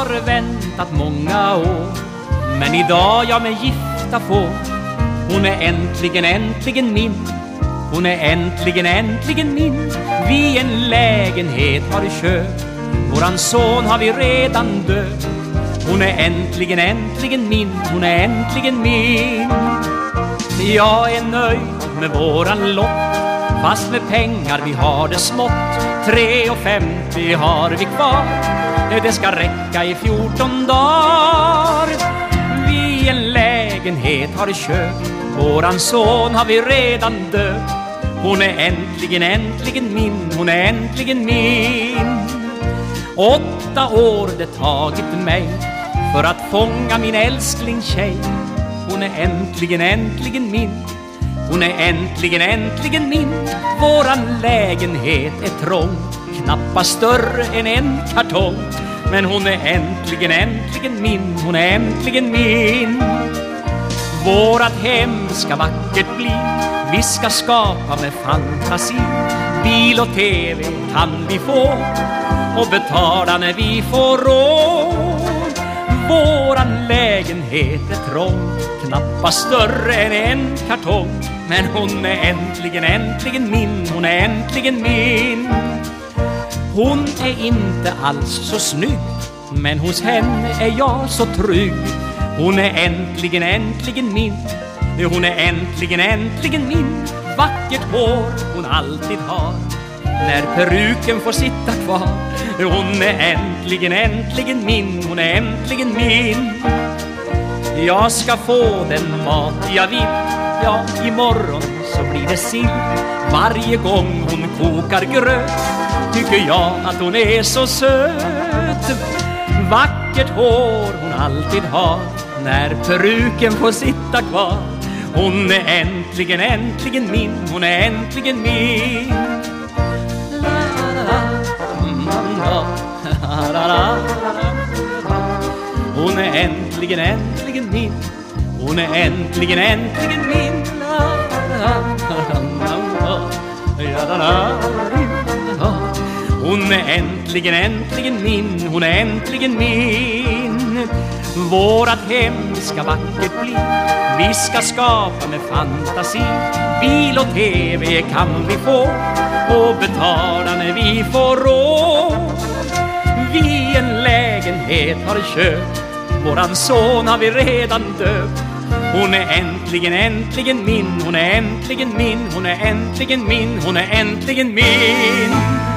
har väntat många år. Men idag jag mig gifta får Hon är äntligen, äntligen min. Hon är äntligen, äntligen min. Vi en lägenhet har köpt Våran son har vi redan döpt. Hon är äntligen, äntligen min. Hon är äntligen min. Jag är nöjd med våran lott Fast med pengar vi har det smått. Tre och femtio har vi kvar. Det ska räcka i fjorton dagar. Vi en lägenhet har köpt. Våran son har vi redan döpt. Hon är äntligen, äntligen min. Hon är äntligen min. Åtta år det tagit mig För att fånga min älskling tjej. Hon är äntligen, äntligen min hon är äntligen, äntligen min. Våran lägenhet är trång. Knappast större än en kartong. Men hon är äntligen, äntligen min. Hon är äntligen min. Vårat hem ska vackert bli. Vi ska skapa med fantasi. Bil och TV kan vi få. Och betala när vi får råd. Våran lägenhet är trång Knappast större än en kartong. Men hon är äntligen, äntligen min Hon är äntligen min. Hon är inte alls så snygg Men hos henne är jag så trygg. Hon är äntligen, äntligen min Hon är äntligen, äntligen min. Vackert hår hon alltid har. När peruken får sitta kvar Hon är äntligen, äntligen min Hon är äntligen min. Jag ska få den mat jag vill Ja, imorgon så blir det sill. Varje gång hon kokar gröt Tycker jag att hon är så söt. Vackert hår hon alltid har När peruken får sitta kvar. Hon är äntligen, äntligen min Hon är äntligen min. Hon är äntligen, äntligen min. Hon är äntligen, äntligen min. Hon är äntligen, äntligen min. Hon är äntligen min. Vårat hem ska vackert bli. Vi ska skapa med fantasi. Bil och TV kan vi få. Och betala när vi får råd lägenhet har köpt. Våran son har vi redan döpt. Hon är äntligen, äntligen min. Hon är äntligen min. Hon är äntligen min. Hon är äntligen min.